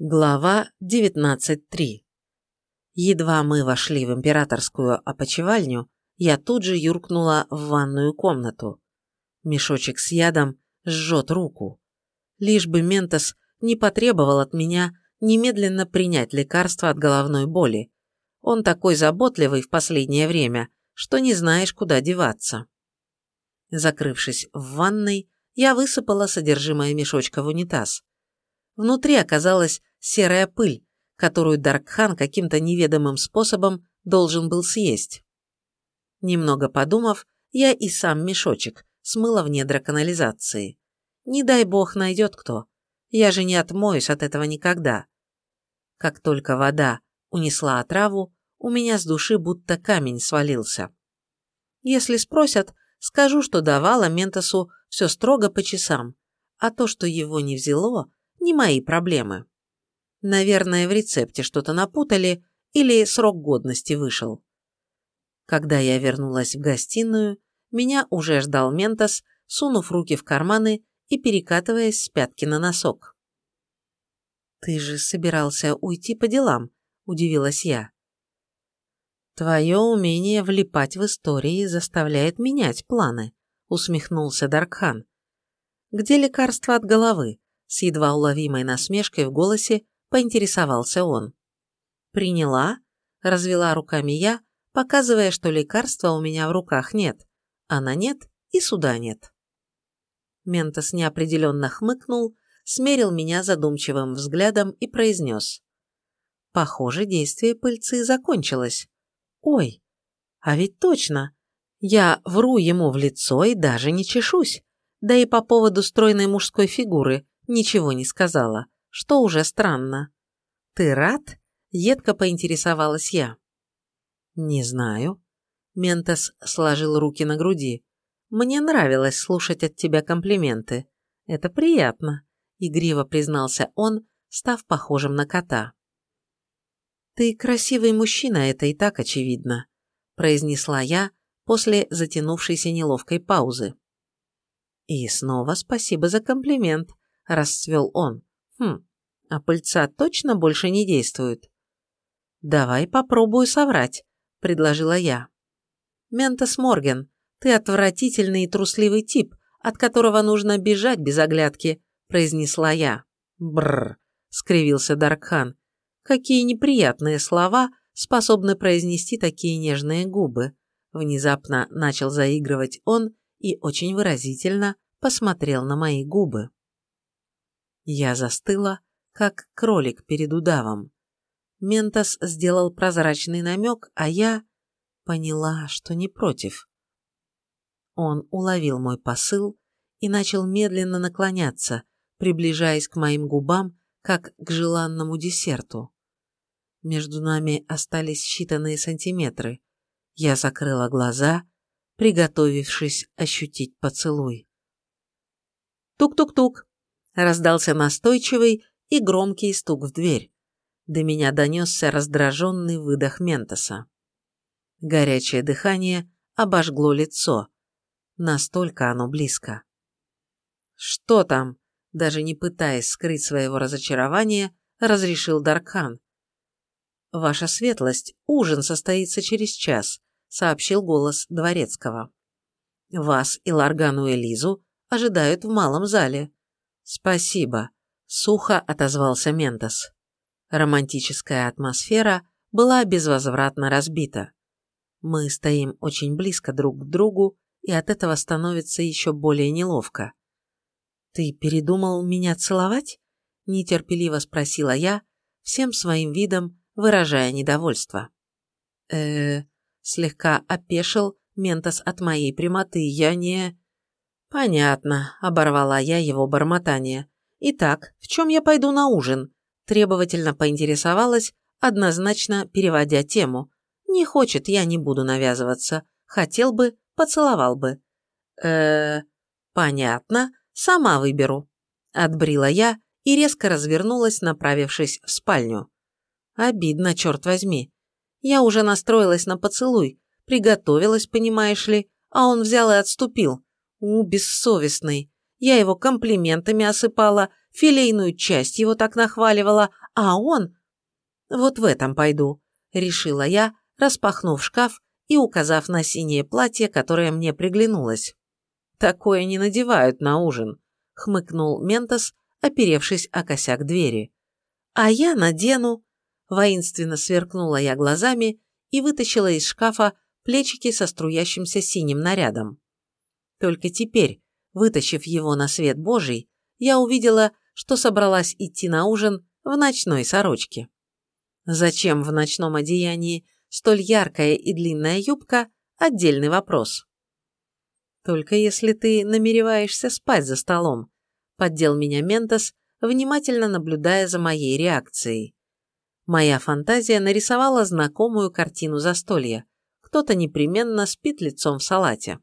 Глава 19.3 Едва мы вошли в императорскую опочивальню, я тут же юркнула в ванную комнату. Мешочек с ядом жжет руку. Лишь бы Ментос не потребовал от меня немедленно принять лекарство от головной боли. Он такой заботливый в последнее время, что не знаешь, куда деваться. Закрывшись в ванной, я высыпала содержимое мешочка в унитаз. Внутри оказалась серая пыль, которую Даркхан каким-то неведомым способом должен был съесть. Немного подумав, я и сам мешочек смыла в недра канализации. Не дай бог найдет кто. Я же не отмоюсь от этого никогда. Как только вода унесла отраву, у меня с души будто камень свалился. Если спросят, скажу, что давала Ментосу все строго по часам, а то, что его не взяло, не мои проблемы. Наверное, в рецепте что-то напутали или срок годности вышел. Когда я вернулась в гостиную, меня уже ждал Ментос, сунув руки в карманы и перекатываясь с пятки на носок. «Ты же собирался уйти по делам», – удивилась я. «Твое умение влипать в истории заставляет менять планы», – усмехнулся Даркхан. «Где лекарство от головы?» – с едва уловимой насмешкой в голосе поинтересовался он. «Приняла?» – развела руками я, показывая, что лекарства у меня в руках нет. Она нет и суда нет. Ментос неопределенно хмыкнул, смерил меня задумчивым взглядом и произнес. Похоже, действие пыльцы закончилось. Ой, а ведь точно. Я вру ему в лицо и даже не чешусь. Да и по поводу стройной мужской фигуры ничего не сказала что уже странно. «Ты рад?» – едко поинтересовалась я. «Не знаю». Ментос сложил руки на груди. «Мне нравилось слушать от тебя комплименты. Это приятно», – игриво признался он, став похожим на кота. «Ты красивый мужчина, это и так очевидно», – произнесла я после затянувшейся неловкой паузы. «И снова спасибо за комплимент», – расцвел он. Хм, а пыльца точно больше не действует? Давай попробую соврать, предложила я. Ментос Морген, ты отвратительный и трусливый тип, от которого нужно бежать без оглядки, произнесла я. Бррр, скривился Даркхан. Какие неприятные слова способны произнести такие нежные губы. Внезапно начал заигрывать он и очень выразительно посмотрел на мои губы. Я застыла, как кролик перед удавом. Ментос сделал прозрачный намек, а я поняла, что не против. Он уловил мой посыл и начал медленно наклоняться, приближаясь к моим губам, как к желанному десерту. Между нами остались считанные сантиметры. Я закрыла глаза, приготовившись ощутить поцелуй. Тук-тук-тук раздался настойчивый и громкий стук в дверь. До меня донесся раздраженный выдох Ментоса. Горячее дыхание обожгло лицо. Настолько оно близко. «Что там?» Даже не пытаясь скрыть своего разочарования, разрешил Даркхан. «Ваша светлость, ужин состоится через час», — сообщил голос Дворецкого. «Вас и Ларгану Элизу ожидают в малом зале. «Спасибо», – сухо отозвался Ментос. Романтическая атмосфера была безвозвратно разбита. Мы стоим очень близко друг к другу, и от этого становится еще более неловко. «Ты передумал меня целовать?» – нетерпеливо спросила я, всем своим видом выражая недовольство. э слегка опешил Ментос от моей прямоты. «Я не...» «Понятно», – оборвала я его бормотание. «Итак, в чем я пойду на ужин?» Требовательно поинтересовалась, однозначно переводя тему. «Не хочет, я не буду навязываться. Хотел бы, поцеловал бы». э понятно, сама выберу». Отбрила я и резко развернулась, направившись в спальню. Обидно, черт возьми. Я уже настроилась на поцелуй, приготовилась, понимаешь ли, а он взял и отступил. У, бессовестный. Я его комплиментами осыпала, филейную часть его так нахваливала, а он... Вот в этом пойду, решила я, распахнув шкаф и указав на синее платье, которое мне приглянулось. «Такое не надевают на ужин», — хмыкнул Ментос, оперевшись о косяк двери. «А я надену», — воинственно сверкнула я глазами и вытащила из шкафа плечики со струящимся синим нарядом. Только теперь, вытащив его на свет Божий, я увидела, что собралась идти на ужин в ночной сорочке. Зачем в ночном одеянии столь яркая и длинная юбка – отдельный вопрос. Только если ты намереваешься спать за столом, поддел меня Ментос, внимательно наблюдая за моей реакцией. Моя фантазия нарисовала знакомую картину застолья. Кто-то непременно спит лицом в салате.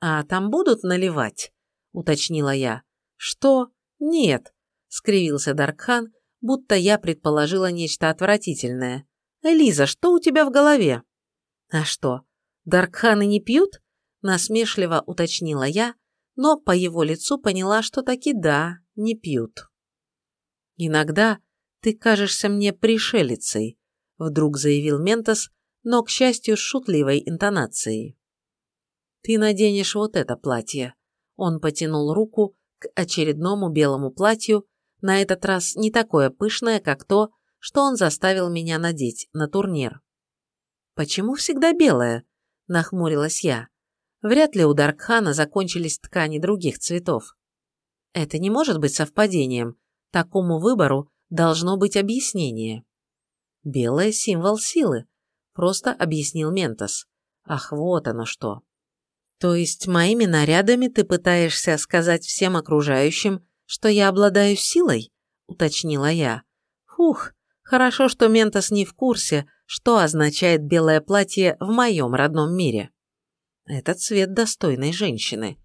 «А там будут наливать?» – уточнила я. «Что? Нет», – скривился Даркхан, будто я предположила нечто отвратительное. «Элиза, что у тебя в голове?» «А что, Даркханы не пьют?» – насмешливо уточнила я, но по его лицу поняла, что таки да, не пьют. «Иногда ты кажешься мне пришелицей», – вдруг заявил Ментос, но, к счастью, с шутливой интонацией. «Ты наденешь вот это платье». Он потянул руку к очередному белому платью, на этот раз не такое пышное, как то, что он заставил меня надеть на турнир. «Почему всегда белое?» – нахмурилась я. Вряд ли у Даркхана закончились ткани других цветов. Это не может быть совпадением. Такому выбору должно быть объяснение. Белое – символ силы, просто объяснил Ментос. Ах, вот оно что. То есть моими нарядами ты пытаешься сказать всем окружающим, что я обладаю силой? Уточнила я. Фух, Хорошо, что Ментос не в курсе, что означает белое платье в моем родном мире. Это цвет достойной женщины.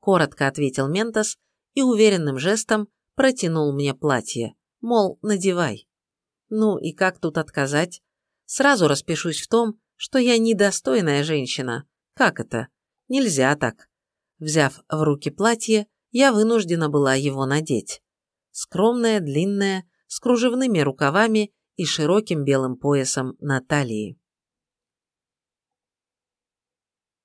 Коротко ответил Ментос и уверенным жестом протянул мне платье, мол, надевай. Ну и как тут отказать? Сразу распишусь в том, что я недостойная женщина. Как это? Нельзя так. Взяв в руки платье, я вынуждена была его надеть. Скромное, длинное, с кружевными рукавами и широким белым поясом на талии.